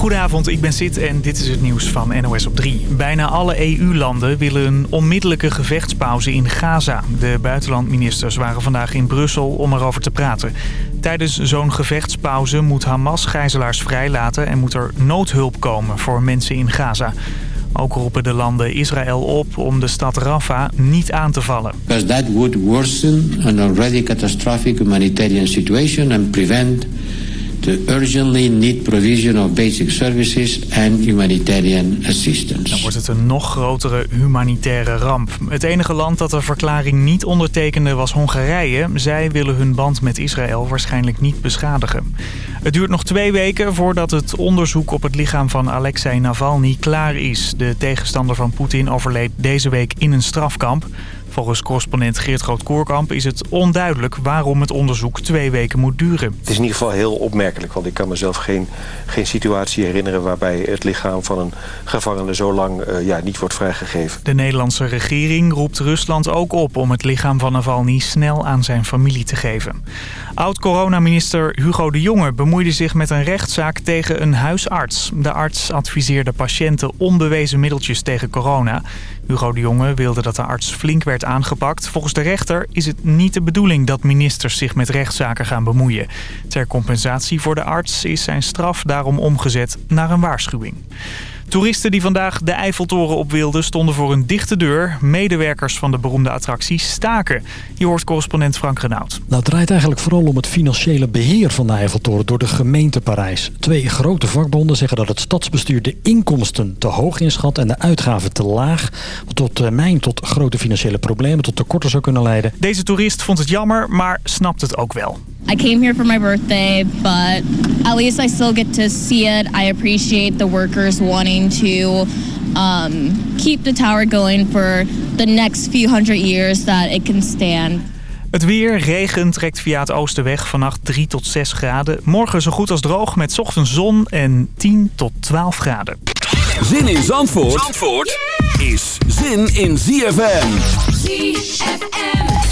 Goedenavond, ik ben Sid en dit is het nieuws van NOS op 3. Bijna alle EU-landen willen een onmiddellijke gevechtspauze in Gaza. De buitenlandministers waren vandaag in Brussel om erover te praten. Tijdens zo'n gevechtspauze moet Hamas gijzelaars vrijlaten... en moet er noodhulp komen voor mensen in Gaza. Ook roepen de landen Israël op om de stad Rafah niet aan te vallen. That would worsen an already catastrophic humanitarian situation and prevent the urgently need provision of basic services and humanitarian assistance. Dan wordt het een nog grotere humanitaire ramp. Het enige land dat de verklaring niet ondertekende was Hongarije. Zij willen hun band met Israël waarschijnlijk niet beschadigen. Het duurt nog twee weken voordat het onderzoek op het lichaam van Alexei Navalny klaar is. De tegenstander van Poetin overleed deze week in een strafkamp. Volgens correspondent Geert Groot-Koerkamp is het onduidelijk waarom het onderzoek twee weken moet duren. Het is in ieder geval heel opmerkelijk, want ik kan mezelf geen, geen situatie herinneren waarbij het lichaam van een gevangene zo lang uh, ja, niet wordt vrijgegeven. De Nederlandse regering roept Rusland ook op om het lichaam van Navalny snel aan zijn familie te geven. Oud-coronaminister Hugo de Jonge bemoeide zich met een rechtszaak tegen een huisarts. De arts adviseerde patiënten onbewezen middeltjes tegen corona. Hugo de Jonge wilde dat de arts flink werd aangepakt. Volgens de rechter is het niet de bedoeling dat ministers zich met rechtszaken gaan bemoeien. Ter compensatie voor de arts is zijn straf daarom omgezet naar een waarschuwing. Toeristen die vandaag de Eiffeltoren op wilden stonden voor een dichte deur. Medewerkers van de beroemde attractie staken. Je hoort correspondent Frank Renaud. Nou, het draait eigenlijk vooral om het financiële beheer van de Eiffeltoren door de gemeente Parijs. Twee grote vakbonden zeggen dat het stadsbestuur de inkomsten te hoog inschat en de uitgaven te laag. Wat tot termijn tot grote financiële problemen, tot tekorten zou kunnen leiden. Deze toerist vond het jammer, maar snapt het ook wel. I came here for my birthday, but at least I still get to see it. I appreciate the workers wanting to um, keep the tower going for the next few hundred years that it can stand. Het weer, regen trekt via het oosten weg. Vannacht 3 tot 6 graden. Morgen zo goed als droog met ochtends zon en 10 tot 12 graden. Zin in Zandvoort, Zandvoort is zin in ZFM. ZFM.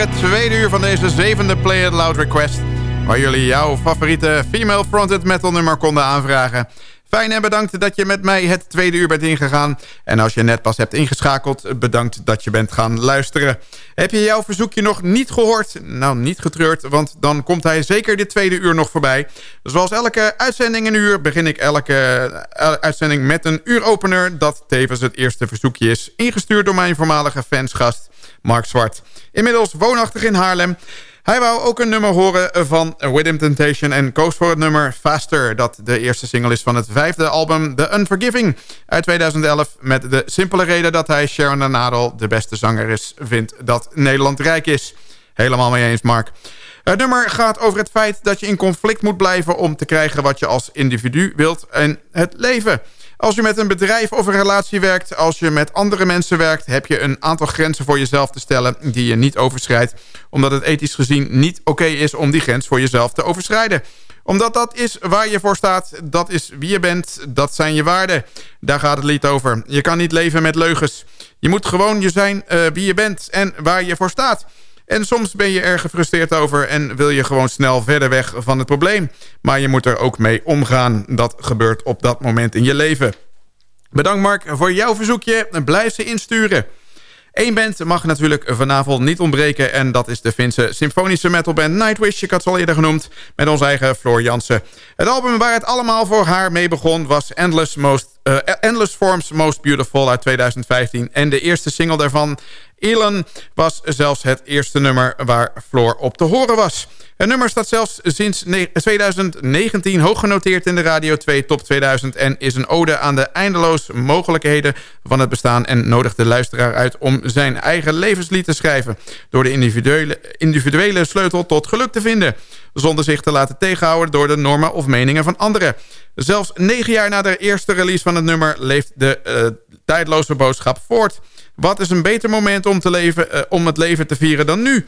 Het tweede uur van deze zevende Play It Loud Request... waar jullie jouw favoriete female-fronted metal nummer konden aanvragen... Fijn en bedankt dat je met mij het tweede uur bent ingegaan. En als je net pas hebt ingeschakeld, bedankt dat je bent gaan luisteren. Heb je jouw verzoekje nog niet gehoord? Nou, niet getreurd, want dan komt hij zeker dit tweede uur nog voorbij. Zoals elke uitzending een uur begin ik elke eh, uitzending met een uuropener... dat tevens het eerste verzoekje is, ingestuurd door mijn voormalige fansgast Mark Zwart. Inmiddels woonachtig in Haarlem... Hij wou ook een nummer horen van Within Temptation en koos voor het nummer Faster... dat de eerste single is van het vijfde album The Unforgiving uit 2011... met de simpele reden dat hij Sharon de Nadel de beste zanger is... vindt dat Nederland rijk is. Helemaal mee eens, Mark. Het nummer gaat over het feit dat je in conflict moet blijven... om te krijgen wat je als individu wilt en het leven... Als je met een bedrijf of een relatie werkt, als je met andere mensen werkt... heb je een aantal grenzen voor jezelf te stellen die je niet overschrijdt... omdat het ethisch gezien niet oké is om die grens voor jezelf te overschrijden omdat dat is waar je voor staat, dat is wie je bent, dat zijn je waarden. Daar gaat het lied over. Je kan niet leven met leugens. Je moet gewoon je zijn uh, wie je bent en waar je voor staat. En soms ben je er gefrustreerd over en wil je gewoon snel verder weg van het probleem. Maar je moet er ook mee omgaan. Dat gebeurt op dat moment in je leven. Bedankt Mark voor jouw verzoekje. Blijf ze insturen. Eén band mag natuurlijk vanavond niet ontbreken... en dat is de Finse symfonische metalband Nightwish. Ik had het al eerder genoemd, met onze eigen Floor Jansen. Het album waar het allemaal voor haar mee begon... was Endless, Most, uh, Endless Forms Most Beautiful uit 2015. En de eerste single daarvan, Elon, was zelfs het eerste nummer waar Floor op te horen was... Het nummer staat zelfs sinds 2019 hoog genoteerd in de Radio 2 Top 2000... en is een ode aan de eindeloos mogelijkheden van het bestaan... en nodigt de luisteraar uit om zijn eigen levenslied te schrijven... door de individuele, individuele sleutel tot geluk te vinden... zonder zich te laten tegenhouden door de normen of meningen van anderen. Zelfs negen jaar na de eerste release van het nummer... leeft de uh, tijdloze boodschap voort. Wat is een beter moment om, te leven, uh, om het leven te vieren dan nu...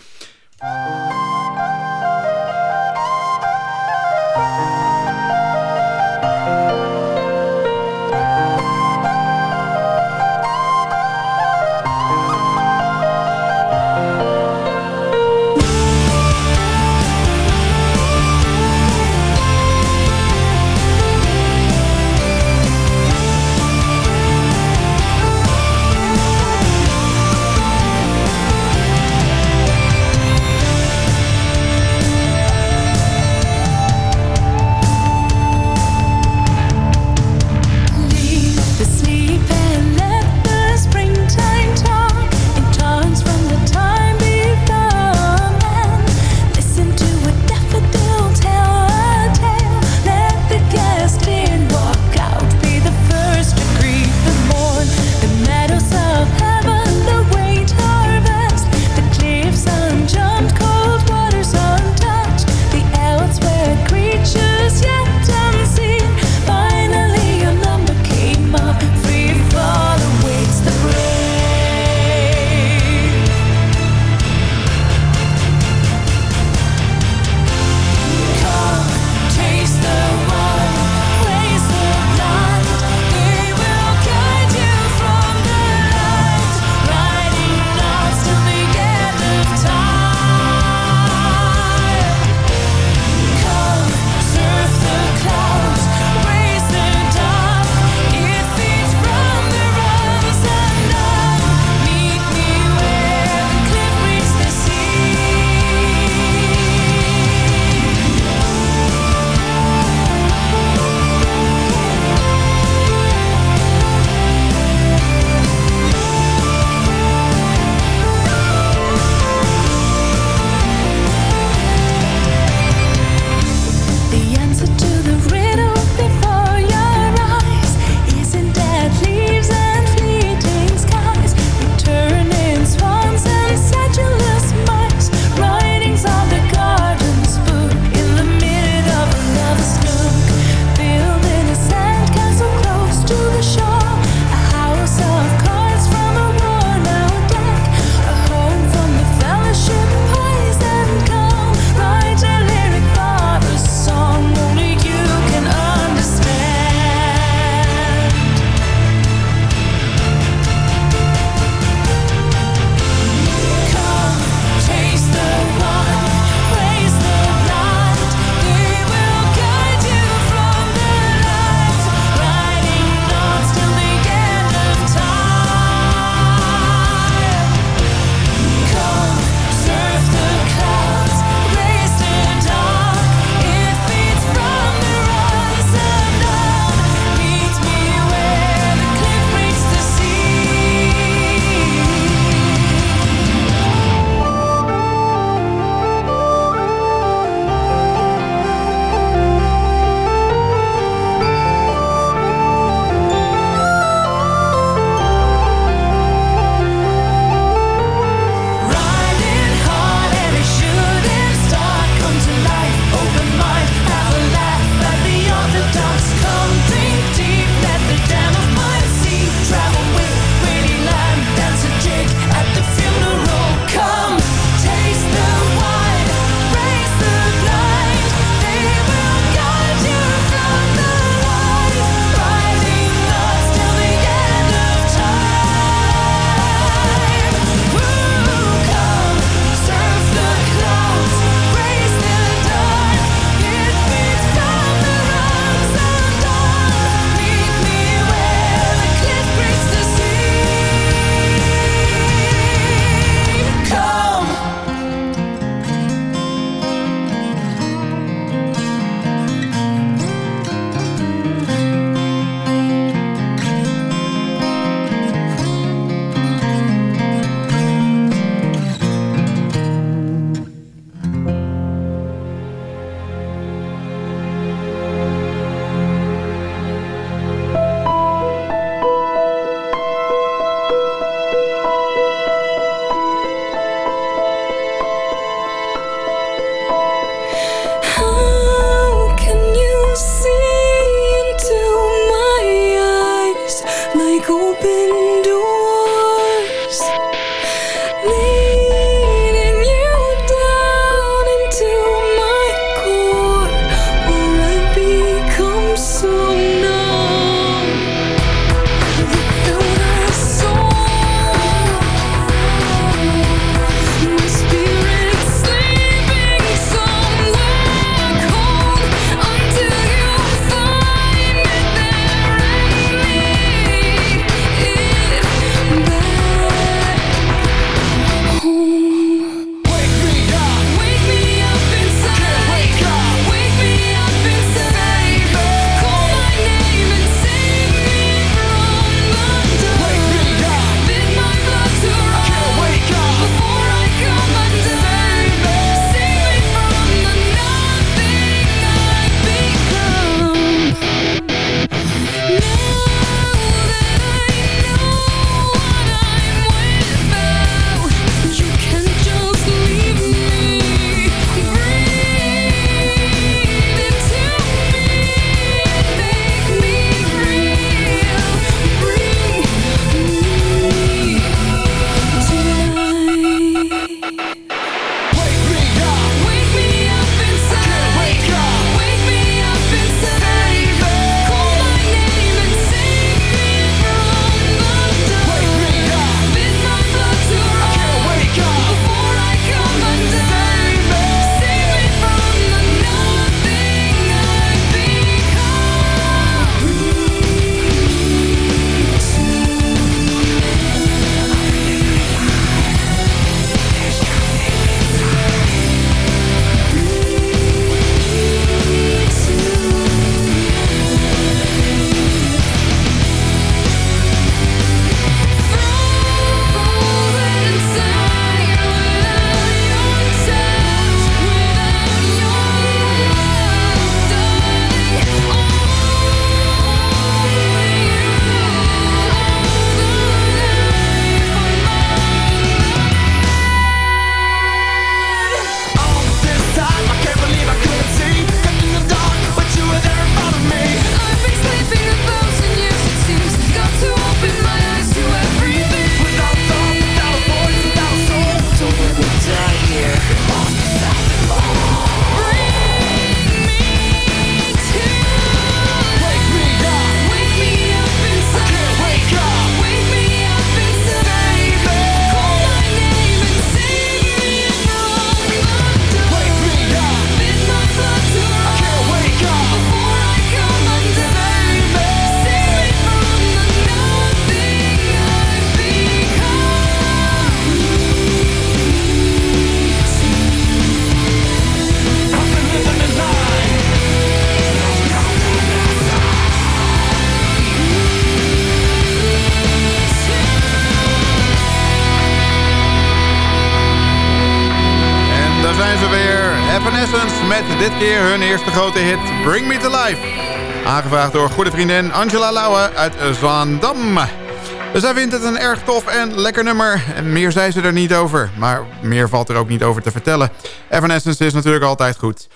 dit grote hit Bring Me To Life. Aangevraagd door goede vriendin Angela Lauwe uit Zaandam. Zij vindt het een erg tof en lekker nummer. En meer zei ze er niet over. Maar meer valt er ook niet over te vertellen. Evanescence is natuurlijk altijd goed.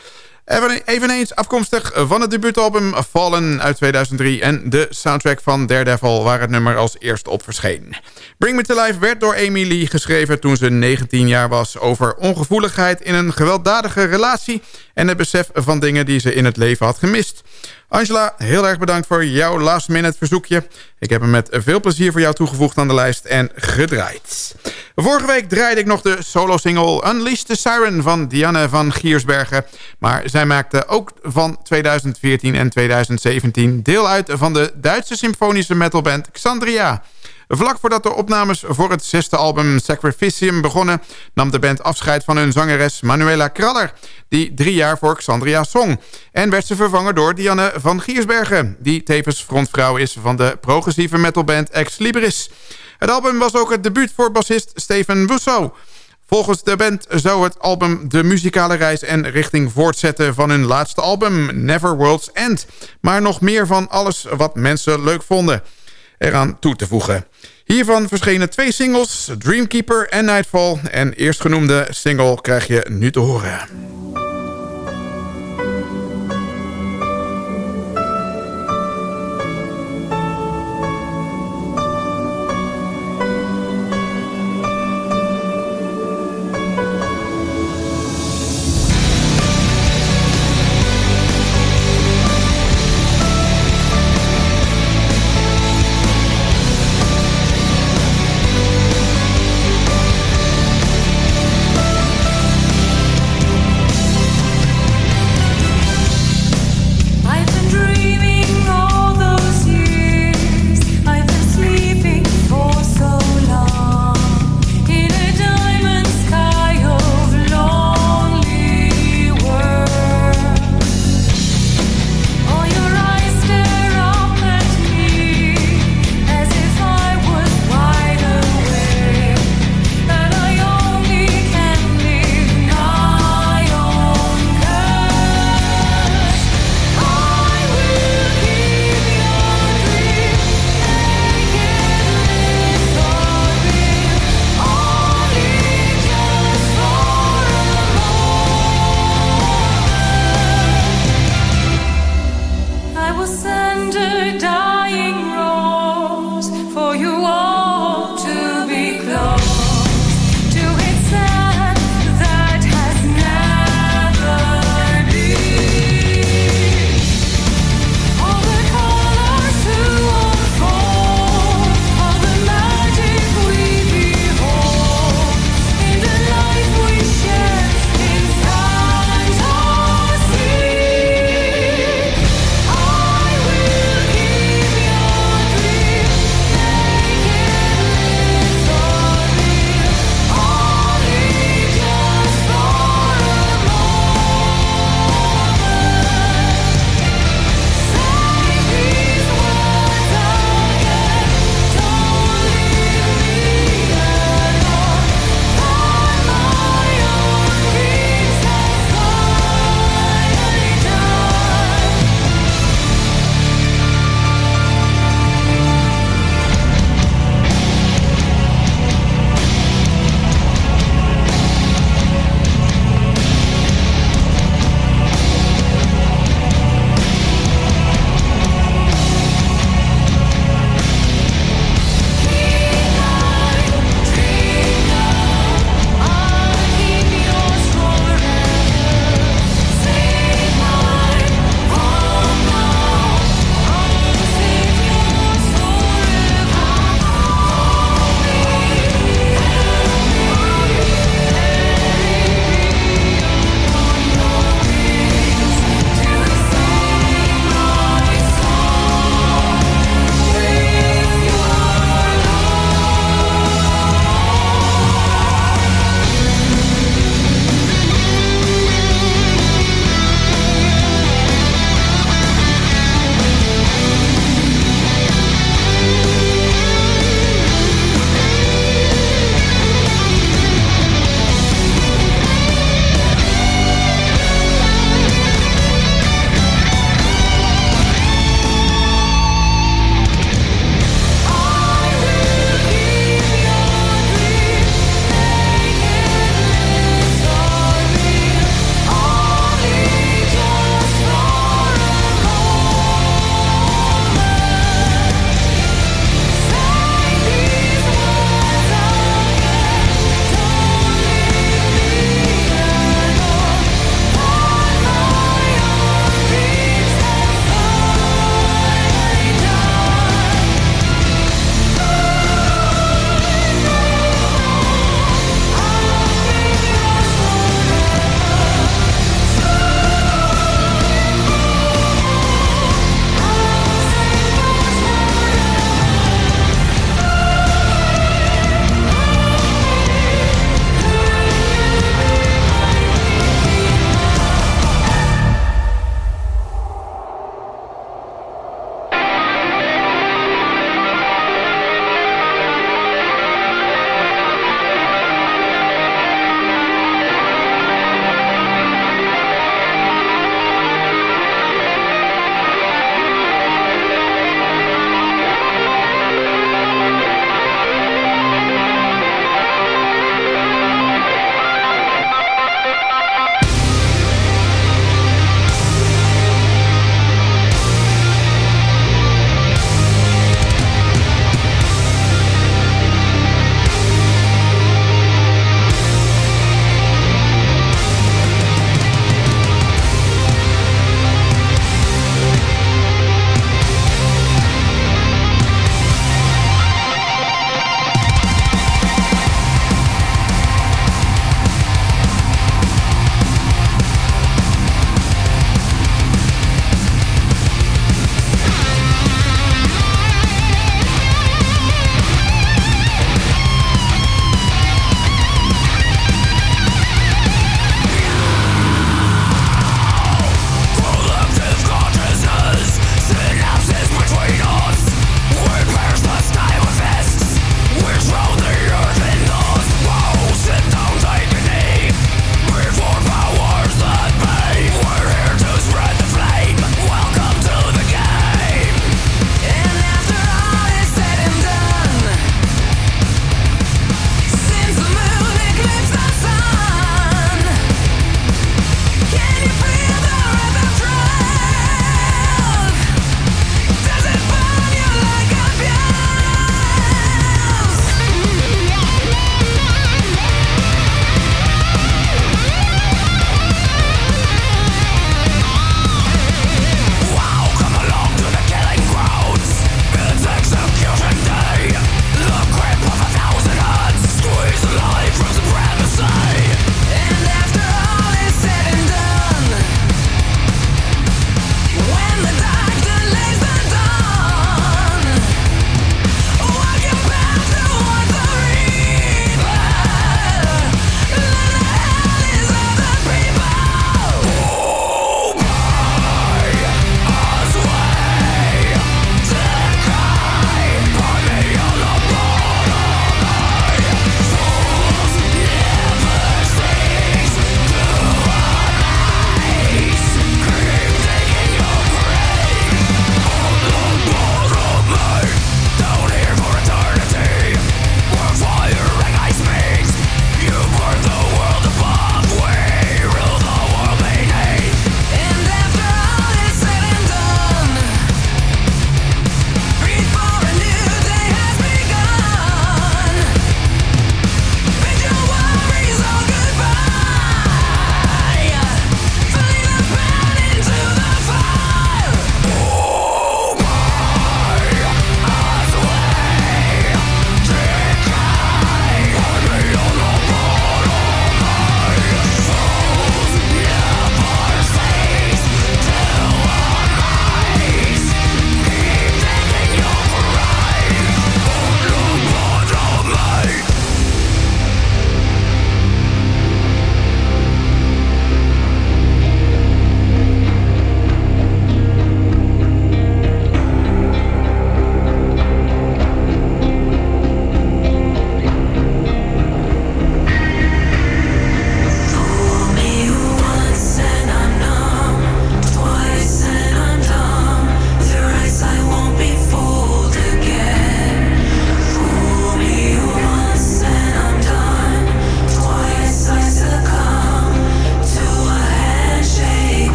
Eveneens afkomstig van het debuutalbum Fallen uit 2003... en de soundtrack van Daredevil waar het nummer als eerst op verscheen. Bring Me To Life werd door Emily geschreven toen ze 19 jaar was... over ongevoeligheid in een gewelddadige relatie... en het besef van dingen die ze in het leven had gemist. Angela, heel erg bedankt voor jouw last minute verzoekje. Ik heb hem met veel plezier voor jou toegevoegd aan de lijst en gedraaid. Vorige week draaide ik nog de solo-single Unleash the Siren van Dianne van Giersbergen. Maar zij maakte ook van 2014 en 2017 deel uit van de Duitse symfonische metalband Xandria... Vlak voordat de opnames voor het zesde album Sacrificium begonnen... nam de band afscheid van hun zangeres Manuela Kraller... die drie jaar voor Xandria zong. En werd ze vervangen door Dianne van Giersbergen... die tevens frontvrouw is van de progressieve metalband Ex Libris. Het album was ook het debuut voor bassist Steven Wusso... Volgens de band zou het album de muzikale reis en richting voortzetten van hun laatste album Never World's End. Maar nog meer van alles wat mensen leuk vonden eraan toe te voegen. Hiervan verschenen twee singles, Dreamkeeper en Nightfall. En eerstgenoemde single krijg je nu te horen.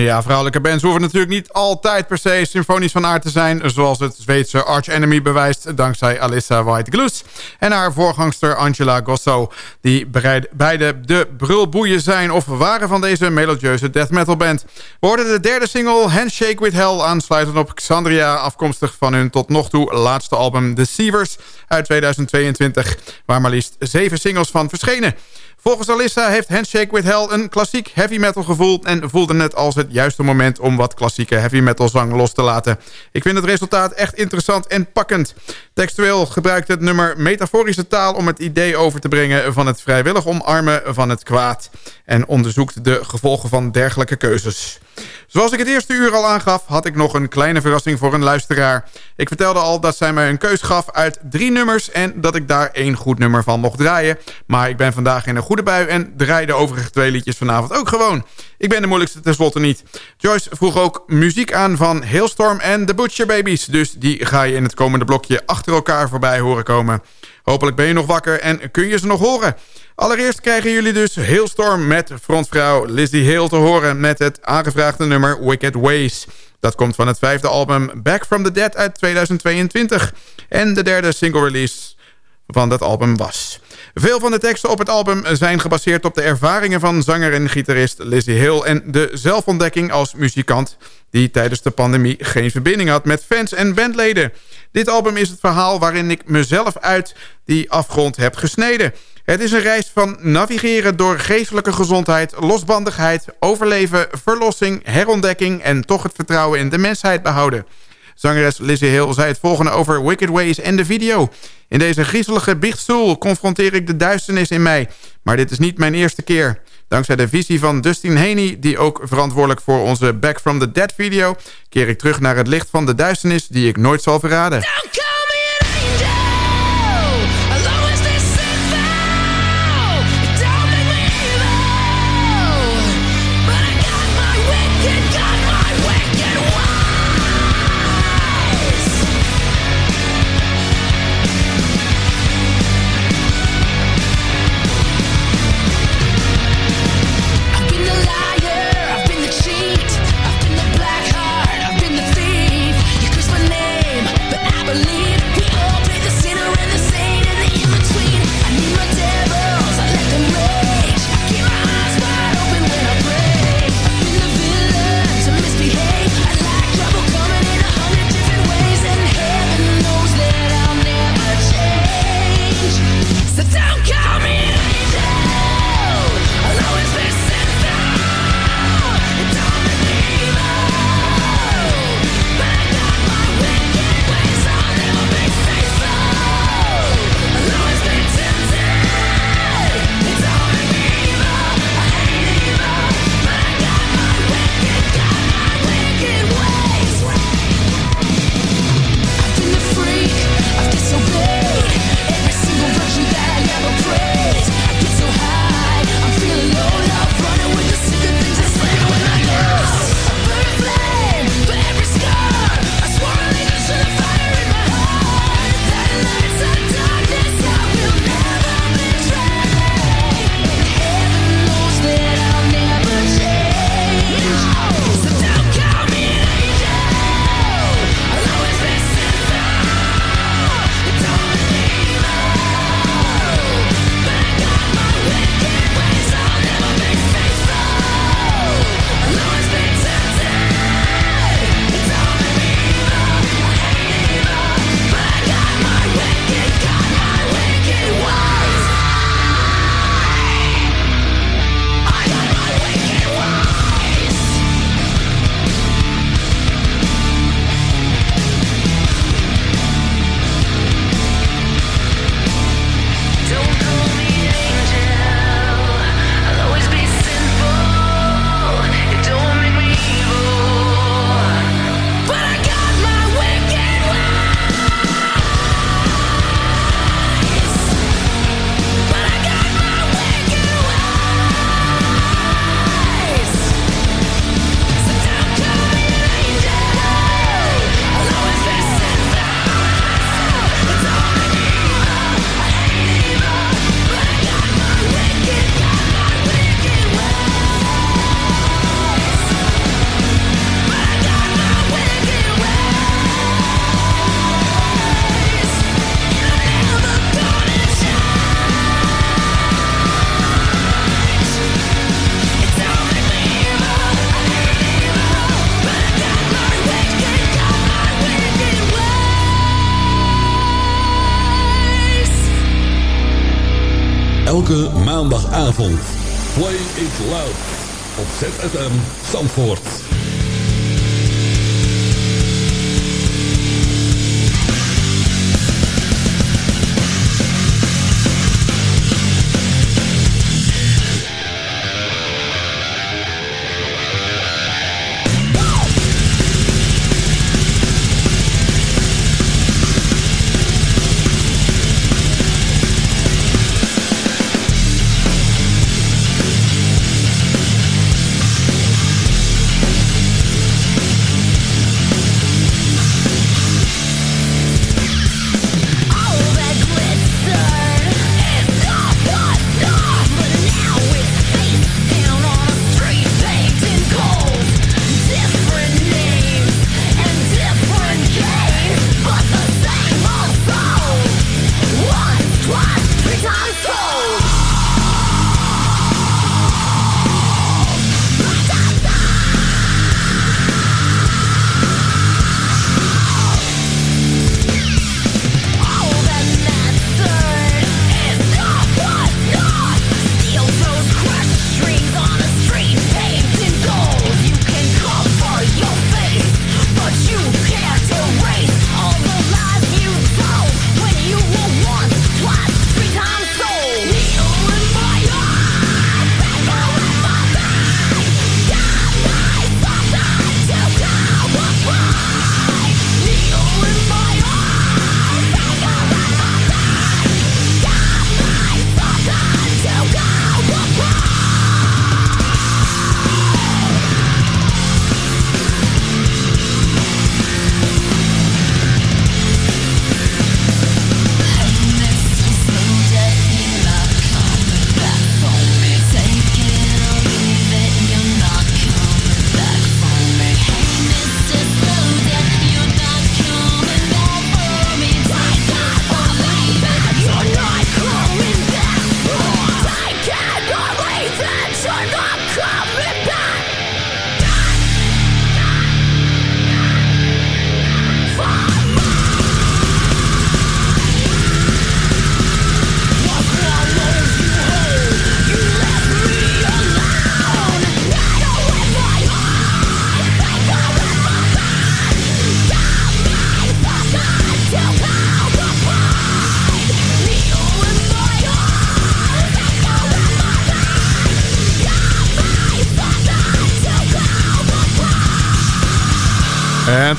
Ja, vrouwelijke bands hoeven natuurlijk niet altijd per se symfonisch van aard te zijn... zoals het Zweedse Arch Enemy bewijst dankzij Alyssa White-Gloes... en haar voorgangster Angela Gosso... die beide de brulboeien zijn of waren van deze melodieuze death metal band. We hoorden de derde single Handshake with Hell aansluitend op Xandria... afkomstig van hun tot nog toe laatste album Deceivers uit 2022... waar maar liefst zeven singles van verschenen... Volgens Alissa heeft Handshake with Hell een klassiek heavy metal gevoel... en voelde het als het juiste moment om wat klassieke heavy metal zang los te laten. Ik vind het resultaat echt interessant en pakkend. Textueel gebruikt het nummer metaforische taal om het idee over te brengen... van het vrijwillig omarmen van het kwaad. En onderzoekt de gevolgen van dergelijke keuzes. Zoals ik het eerste uur al aangaf, had ik nog een kleine verrassing voor een luisteraar. Ik vertelde al dat zij mij een keus gaf uit drie nummers... en dat ik daar één goed nummer van mocht draaien. Maar ik ben vandaag in een goede bui en draai de overige twee liedjes vanavond ook gewoon. Ik ben de moeilijkste tenslotte niet. Joyce vroeg ook muziek aan van Hailstorm en The Butcher Babies... dus die ga je in het komende blokje achter elkaar voorbij horen komen. Hopelijk ben je nog wakker en kun je ze nog horen... Allereerst krijgen jullie dus Hailstorm met frontvrouw Lizzie Hale te horen... met het aangevraagde nummer Wicked Ways. Dat komt van het vijfde album Back from the Dead uit 2022. En de derde single release van dat album was. Veel van de teksten op het album zijn gebaseerd op de ervaringen van zanger en gitarist Lizzie Hill... en de zelfontdekking als muzikant die tijdens de pandemie geen verbinding had met fans en bandleden. Dit album is het verhaal waarin ik mezelf uit die afgrond heb gesneden... Het is een reis van navigeren door geestelijke gezondheid, losbandigheid, overleven, verlossing, herontdekking en toch het vertrouwen in de mensheid behouden. Zangeres Lizzie Hill zei het volgende over Wicked Ways en de video. In deze griezelige biechtstoel confronteer ik de duisternis in mij. Maar dit is niet mijn eerste keer. Dankzij de visie van Dustin Haney, die ook verantwoordelijk voor onze Back from the Dead video... keer ik terug naar het licht van de duisternis die ik nooit zal verraden.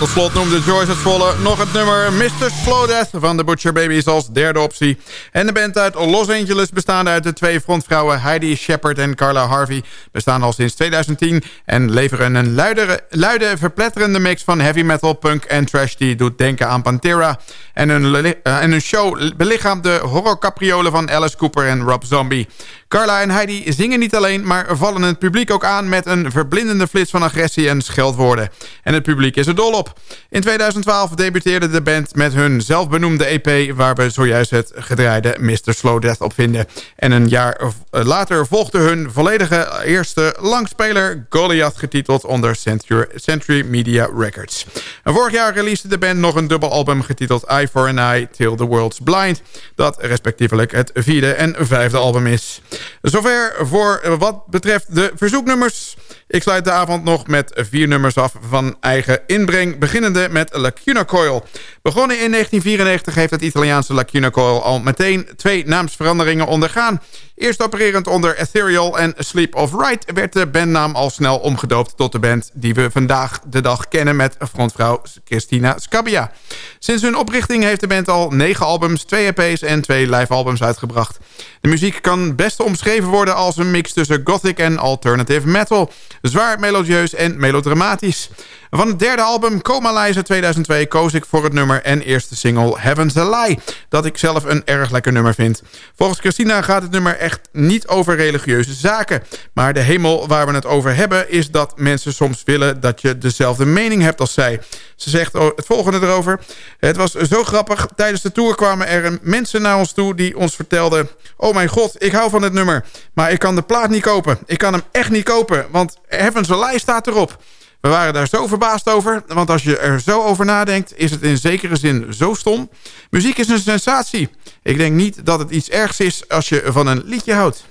Tot slot noemde Joyce het volle nog het nummer Mr. Slow Death van de Butcher Babies als derde optie. En de band uit Los Angeles bestaande uit de twee frontvrouwen Heidi Shepard en Carla Harvey bestaan al sinds 2010 en leveren een luidere, luide, verpletterende mix van heavy metal, punk en trash die doet denken aan Pantera. En hun, uh, en show belichaamt de horrorcapriolen van Alice Cooper en Rob Zombie. Carla en Heidi zingen niet alleen, maar vallen het publiek ook aan... met een verblindende flits van agressie en scheldwoorden. En het publiek is er dol op. In 2012 debuteerde de band met hun zelfbenoemde EP... waar we zojuist het gedraaide Mr. Slow Death op vinden. En een jaar later volgde hun volledige eerste langspeler... Goliath getiteld onder Century, Century Media Records. En vorig jaar releasede de band nog een dubbelalbum getiteld For an Eye Till the World's Blind... dat respectievelijk het vierde en vijfde album is. Zover voor wat betreft de verzoeknummers. Ik sluit de avond nog met vier nummers af van eigen inbreng... beginnende met Lacuna Coil. Begonnen in 1994 heeft het Italiaanse Lacuna Coil... al meteen twee naamsveranderingen ondergaan. Eerst opererend onder Ethereal en Sleep of Right... werd de bandnaam al snel omgedoopt tot de band... die we vandaag de dag kennen met frontvrouw Christina Scabbia. Sinds hun oprichting heeft de band al negen albums, twee EP's en twee live-albums uitgebracht. De muziek kan best omschreven worden als een mix tussen gothic en alternative metal. Zwaar melodieus en melodramatisch. Van het derde album Coma 2002 koos ik voor het nummer en eerste single Heaven's a Lie. Dat ik zelf een erg lekker nummer vind. Volgens Christina gaat het nummer echt niet over religieuze zaken. Maar de hemel waar we het over hebben is dat mensen soms willen dat je dezelfde mening hebt als zij. Ze zegt het volgende erover. Het was zo grappig. Tijdens de tour kwamen er mensen naar ons toe die ons vertelden... Oh mijn god, ik hou van het nummer. Maar ik kan de plaat niet kopen. Ik kan hem echt niet kopen, want Heaven's a Lie staat erop. We waren daar zo verbaasd over, want als je er zo over nadenkt... is het in zekere zin zo stom. Muziek is een sensatie. Ik denk niet dat het iets ergs is als je van een liedje houdt.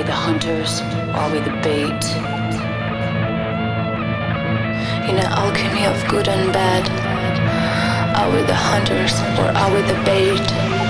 we the hunters? Are we the bait? In an alchemy of good and bad, are we the hunters or are we the bait?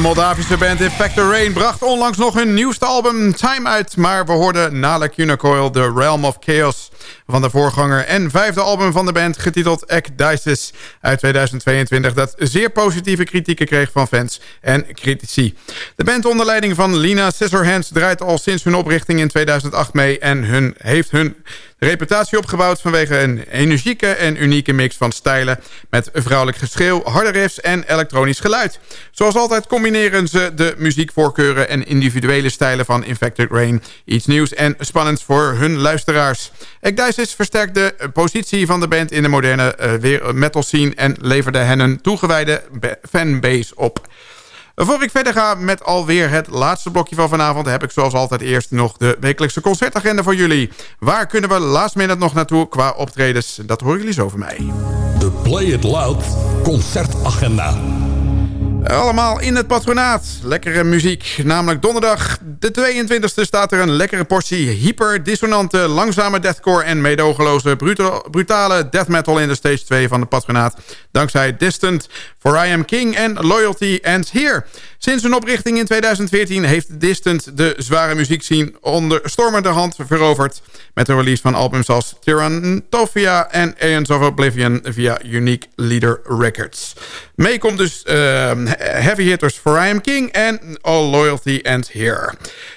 De Moldavische band Infector Rain bracht onlangs nog hun nieuwste album Time uit. Maar we hoorden na Lacuna The Realm of Chaos van de voorganger en vijfde album van de band getiteld Ekdices uit 2022 dat zeer positieve kritieken kreeg van fans en critici. De band onder leiding van Lina Scissorhands draait al sinds hun oprichting in 2008 mee en hun, heeft hun reputatie opgebouwd vanwege een energieke en unieke mix van stijlen... met vrouwelijk geschreeuw, harde riffs en elektronisch geluid. Zoals altijd combineren ze de muziekvoorkeuren en individuele stijlen van Infected Rain. Iets nieuws en spannends voor hun luisteraars. Ekdices versterkt de positie van de band in de moderne uh, metal scene... en leverde hen een toegewijde fanbase op. Voor ik verder ga met alweer het laatste blokje van vanavond... heb ik zoals altijd eerst nog de wekelijkse concertagenda voor jullie. Waar kunnen we last minute nog naartoe qua optredens? Dat horen jullie zo van mij. De Play It Loud concertagenda. Allemaal in het patronaat. Lekkere muziek. Namelijk donderdag de 22e staat er een lekkere portie hyper, dissonante, langzame deathcore... en meedogenloze, brutale death metal in de stage 2 van de patronaat. Dankzij Distant, For I Am King en Loyalty Ends Here. Sinds hun oprichting in 2014 heeft Distant de zware muziekscene onder stormende hand veroverd. Met de release van albums als Tyrantopia en Aeons of Oblivion via Unique Leader Records. Mee komt dus uh, heavy hitters For I Am King en All Loyalty Ends Here.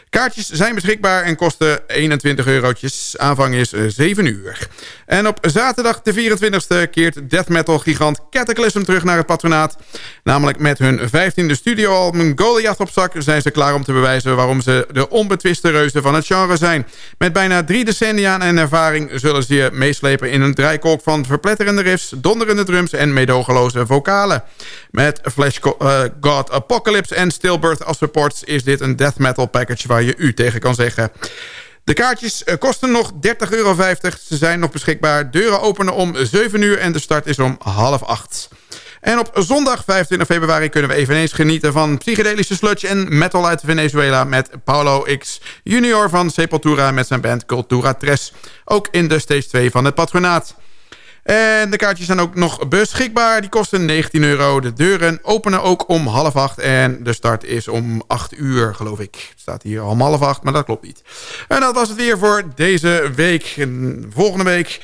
Kaartjes zijn beschikbaar en kosten 21 eurotjes. Aanvang is 7 uur. En op zaterdag de 24e keert death metal gigant Cataclysm terug naar het patronaat. Namelijk met hun 15e studioalbum Goliath op zak zijn ze klaar om te bewijzen waarom ze de onbetwiste reuzen van het genre zijn. Met bijna drie decennia en ervaring zullen ze je meeslepen in een draaikolk van verpletterende riffs, donderende drums en medogeloze vocalen. Met Flash uh, God Apocalypse en Stillbirth als supports is dit een death metal package waar je u tegen kan zeggen. De kaartjes eh, kosten nog 30,50 euro. Ze zijn nog beschikbaar. Deuren openen om 7 uur en de start is om half 8. En op zondag 25 februari kunnen we eveneens genieten van psychedelische sludge en metal uit Venezuela met Paulo X Junior van Sepultura met zijn band Cultura Tres. Ook in de stage 2 van het patronaat. En de kaartjes zijn ook nog beschikbaar. Die kosten 19 euro. De deuren openen ook om half acht. En de start is om 8 uur, geloof ik. Het staat hier om half acht, maar dat klopt niet. En dat was het weer voor deze week. En volgende week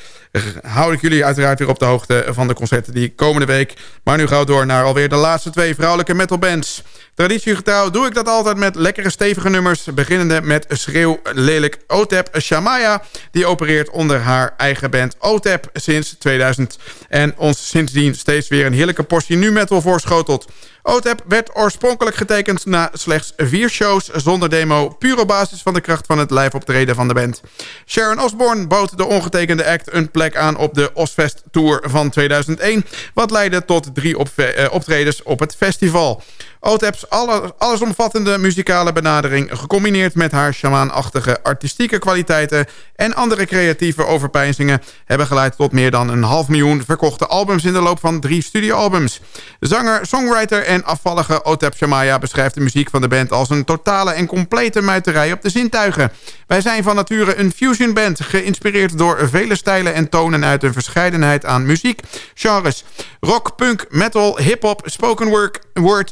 hou ik jullie uiteraard weer op de hoogte van de concerten die komende week. Maar nu gaan we door naar alweer de laatste twee vrouwelijke metalbands. Traditiegetrouw doe ik dat altijd met lekkere stevige nummers. Beginnende met Schreeuw Lelijk Otep Shamaya. Die opereert onder haar eigen band Otep sinds 2000. En ons sindsdien steeds weer een heerlijke portie nu metal voorschotelt. OTEP werd oorspronkelijk getekend na slechts vier shows zonder demo... puur op basis van de kracht van het live optreden van de band. Sharon Osbourne bood de ongetekende act een plek aan op de Osfest Tour van 2001... wat leidde tot drie eh, optredens op het festival. OTEP's allesomvattende muzikale benadering... gecombineerd met haar shamaanachtige artistieke kwaliteiten... en andere creatieve overpeinzingen... hebben geleid tot meer dan een half miljoen verkochte albums... in de loop van drie studioalbums. Zanger, songwriter en afvallige Otep Shamaya beschrijft de muziek van de band... als een totale en complete muiterij op de zintuigen. Wij zijn van nature een fusion band... geïnspireerd door vele stijlen en tonen uit een verscheidenheid aan muziek, genres. Rock, punk, metal, hip-hop, spoken word, word,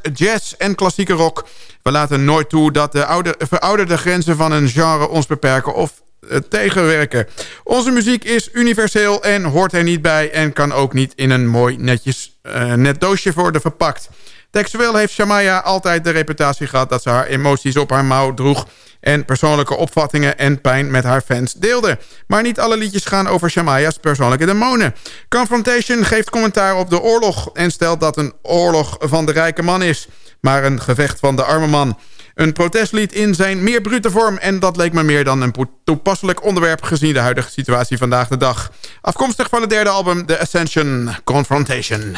en klassieke rock. We laten nooit toe dat de oude, verouderde grenzen van een genre ons beperken... of eh, tegenwerken. Onze muziek is universeel en hoort er niet bij... en kan ook niet in een mooi netjes uh, net doosje worden verpakt. Textueel heeft Shamaya altijd de reputatie gehad... dat ze haar emoties op haar mouw droeg... en persoonlijke opvattingen en pijn met haar fans deelde. Maar niet alle liedjes gaan over Shamaya's persoonlijke demonen. Confrontation geeft commentaar op de oorlog... en stelt dat een oorlog van de rijke man is... maar een gevecht van de arme man... Een protestlied in zijn meer brute vorm... en dat leek me meer dan een toepasselijk onderwerp... gezien de huidige situatie vandaag de dag. Afkomstig van het derde album The Ascension Confrontation.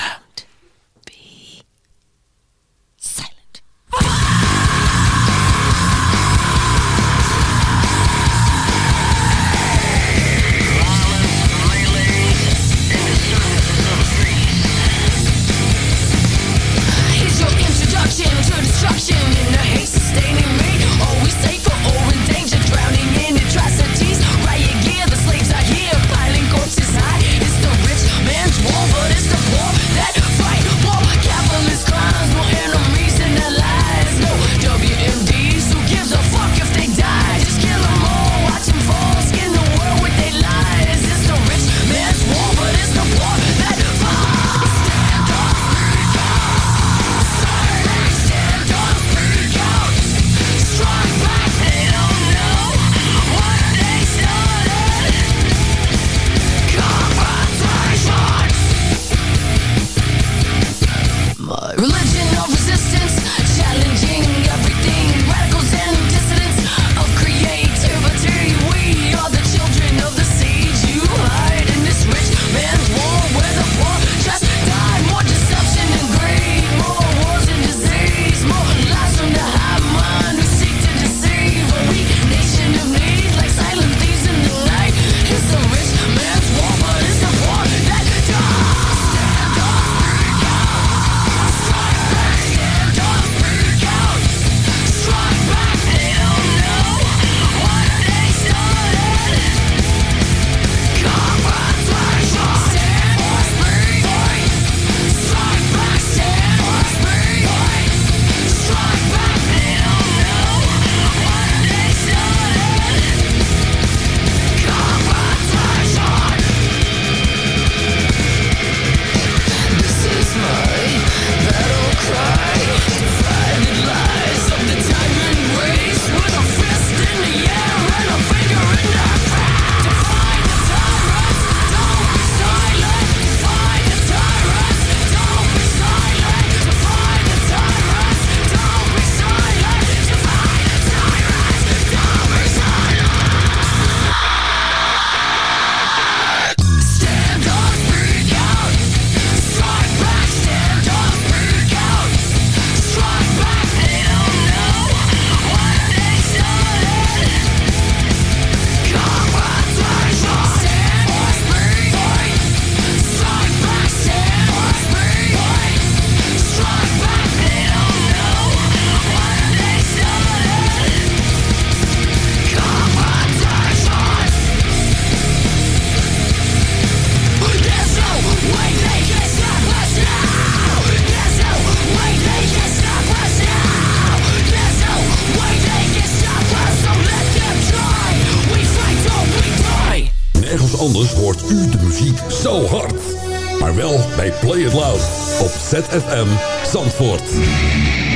ZFM Zandvoort.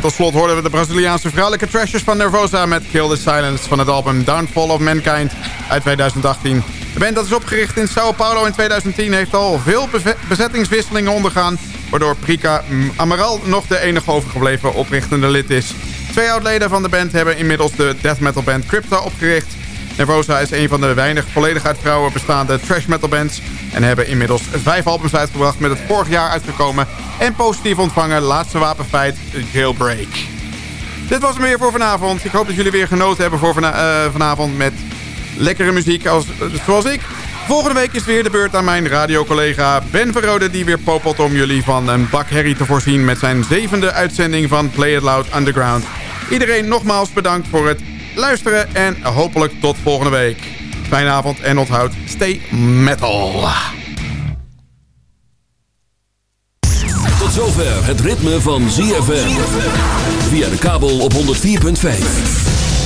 Tot slot hoorden we de Braziliaanse vrouwelijke trashers van Nervosa... met Kill the Silence van het album Downfall of Mankind uit 2018. De band dat is opgericht in Sao Paulo in 2010... heeft al veel bezettingswisselingen ondergaan... waardoor Prika Amaral nog de enige overgebleven oprichtende lid is. Twee oud-leden van de band hebben inmiddels de death metal band Crypta opgericht... Nervosa is een van de weinig volledig uit vrouwen bestaande trash metal bands... en hebben inmiddels vijf albums uitgebracht met het vorig jaar uitgekomen... en positief ontvangen laatste wapenfeit Jailbreak. Dit was het meer voor vanavond. Ik hoop dat jullie weer genoten hebben voor uh, vanavond met lekkere muziek als, zoals ik. Volgende week is weer de beurt aan mijn radiocollega Ben Verrode... die weer popelt om jullie van een bak herrie te voorzien... met zijn zevende uitzending van Play It Loud Underground. Iedereen nogmaals bedankt voor het luisteren en hopelijk tot volgende week. Fijne avond en onthoud, stay metal. Tot zover het ritme van ZFM. Via de kabel op 104.5.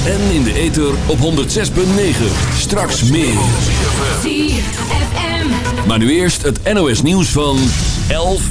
En in de ether op 106.9. Straks meer. Maar nu eerst het NOS nieuws van 11